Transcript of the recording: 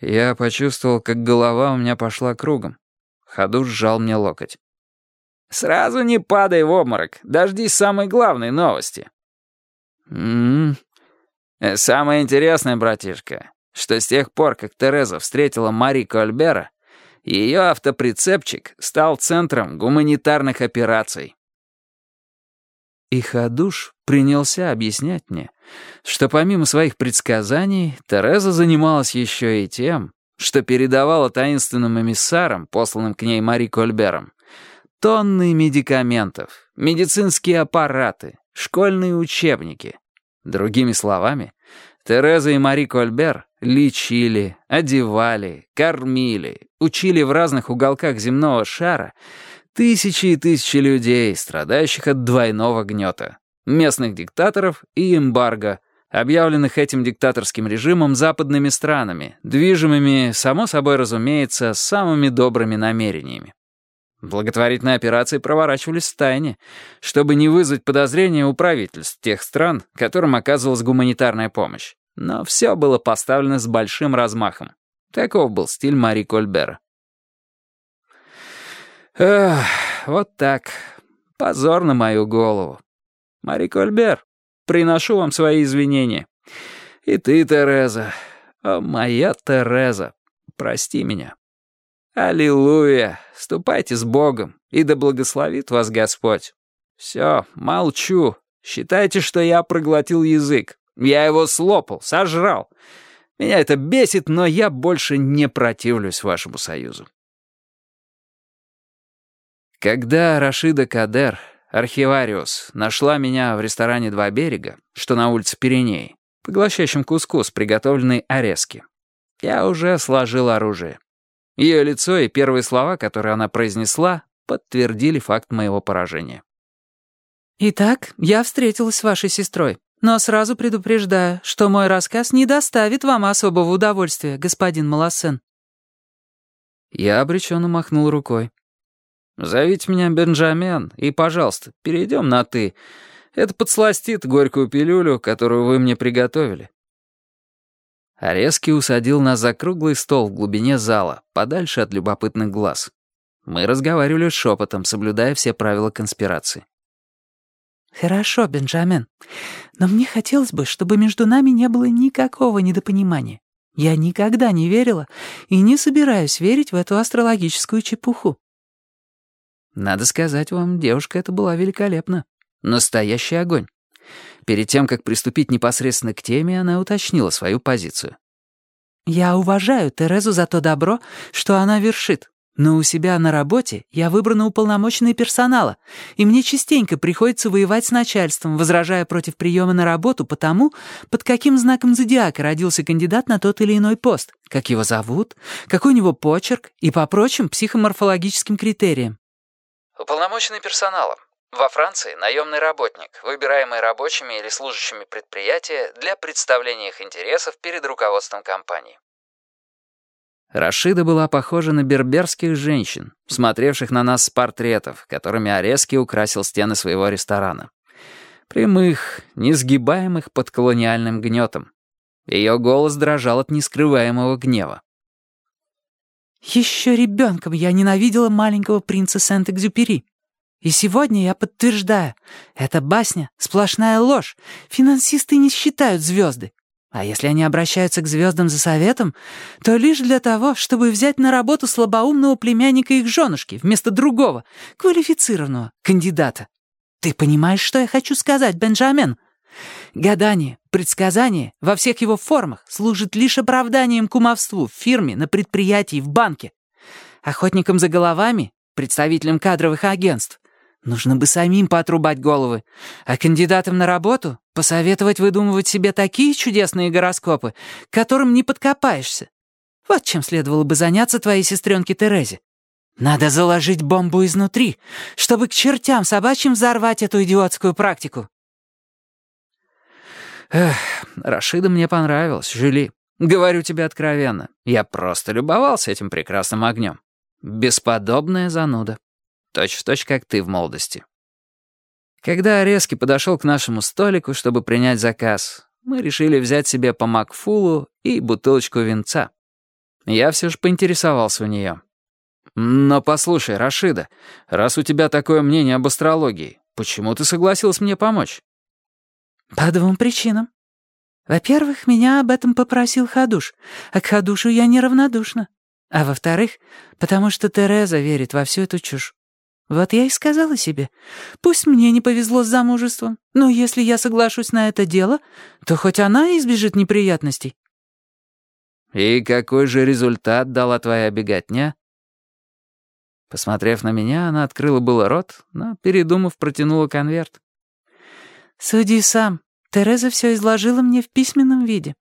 Я почувствовал, как голова у меня пошла кругом. Ходу сжал мне локоть. «Сразу не падай в обморок. Дождись самой главной новости». «М-м-м». «Самое интересное, братишка, что с тех пор, как Тереза встретила Мари Кольбера, ее автоприцепчик стал центром гуманитарных операций». И Ходуш принялся объяснять мне, что помимо своих предсказаний, Тереза занималась еще и тем, что передавала таинственным эмиссарам, посланным к ней Мари Кольбером, тонны медикаментов, медицинские аппараты, школьные учебники. Другими словами, Тереза и Мари Кольбер лечили, одевали, кормили, учили в разных уголках земного шара тысячи и тысячи людей, страдающих от двойного гнета, местных диктаторов и эмбарго, объявленных этим диктаторским режимом западными странами, движимыми, само собой разумеется, самыми добрыми намерениями. Благотворительные операции проворачивались в тайне, чтобы не вызвать подозрения у правительств тех стран, которым оказывалась гуманитарная помощь. Но все было поставлено с большим размахом. Таков был стиль Мари Кольбера. Эх, вот так. Позор на мою голову. Мари Кольбер, приношу вам свои извинения. И ты, Тереза, о, моя Тереза, прости меня. Аллилуйя, ступайте с Богом, и да благословит вас Господь. Все, молчу. Считайте, что я проглотил язык. Я его слопал, сожрал. Меня это бесит, но я больше не противлюсь вашему союзу. Когда Рашида Кадер, архивариус, нашла меня в ресторане «Два берега», что на улице Пиреней, поглощающем кускус, приготовленныйОрески, я уже сложил оружие. Ее лицо и первые слова, которые она произнесла, подтвердили факт моего поражения. «Итак, я встретилась с вашей сестрой, но сразу предупреждаю, что мой рассказ не доставит вам особого удовольствия, господин Малассен». Я обреченно махнул рукой. Зовите меня Бенджамен, и, пожалуйста, перейдем на «ты». Это подсластит горькую пилюлю, которую вы мне приготовили». Орезки усадил нас за круглый стол в глубине зала, подальше от любопытных глаз. Мы разговаривали шепотом, соблюдая все правила конспирации. «Хорошо, Бенджамен, но мне хотелось бы, чтобы между нами не было никакого недопонимания. Я никогда не верила и не собираюсь верить в эту астрологическую чепуху. Надо сказать вам, девушка эта была великолепна. Настоящий огонь. Перед тем, как приступить непосредственно к теме, она уточнила свою позицию. «Я уважаю Терезу за то добро, что она вершит. Но у себя на работе я выбрана уполномоченной персонала, и мне частенько приходится воевать с начальством, возражая против приема на работу потому, под каким знаком зодиака родился кандидат на тот или иной пост, как его зовут, какой у него почерк и по прочим психоморфологическим критериям. Уполномоченный персоналом. Во Франции наемный работник, выбираемый рабочими или служащими предприятия для представления их интересов перед руководством компании. Рашида была похожа на берберских женщин, смотревших на нас с портретов, которымиОрески украсил стены своего ресторана. Прямых, несгибаемых под колониальным гнетом. Ее голос дрожал от нескрываемого гнева. Еще ребенком я ненавидела маленького принца Сент-Экзюпери. И сегодня я подтверждаю, эта басня — сплошная ложь. Финансисты не считают звезды. А если они обращаются к звездам за советом, то лишь для того, чтобы взять на работу слабоумного племянника их женушки вместо другого, квалифицированного кандидата. Ты понимаешь, что я хочу сказать, Бенджамен? Гадание, предсказание во всех его формах служит лишь оправданием кумовству в фирме, на предприятии, в банке. Охотникам за головами, представителям кадровых агентств, нужно бы самим поотрубать головы, а кандидатам на работу посоветовать выдумывать себе такие чудесные гороскопы, которым не подкопаешься. Вот чем следовало бы заняться твоей сестренке Терезе. Надо заложить бомбу изнутри, чтобы к чертям собачьим взорвать эту идиотскую практику. Эх, Рашида мне понравилась, Жюли. Говорю тебе откровенно, я просто любовался этим прекрасным огнем. Бесподобная зануда. Точь в точь, как ты в молодости. Когда Резки подошел к нашему столику, чтобы принять заказ, мы решили взять себе по Макфулу и бутылочку винца. Я все же поинтересовался у нее. «Но послушай, Рашида, раз у тебя такое мнение об астрологии, почему ты согласилась мне помочь?» «По двум причинам. Во-первых, меня об этом попросил Хадуш, а к Хадушу я неравнодушна. А во-вторых, потому что Тереза верит во всю эту чушь. Вот я и сказала себе, пусть мне не повезло с замужеством, но если я соглашусь на это дело, то хоть она избежит неприятностей». «И какой же результат дала твоя беготня?» Посмотрев на меня, она открыла было рот, но, передумав, протянула конверт. «Суди сам. Тереза все изложила мне в письменном виде.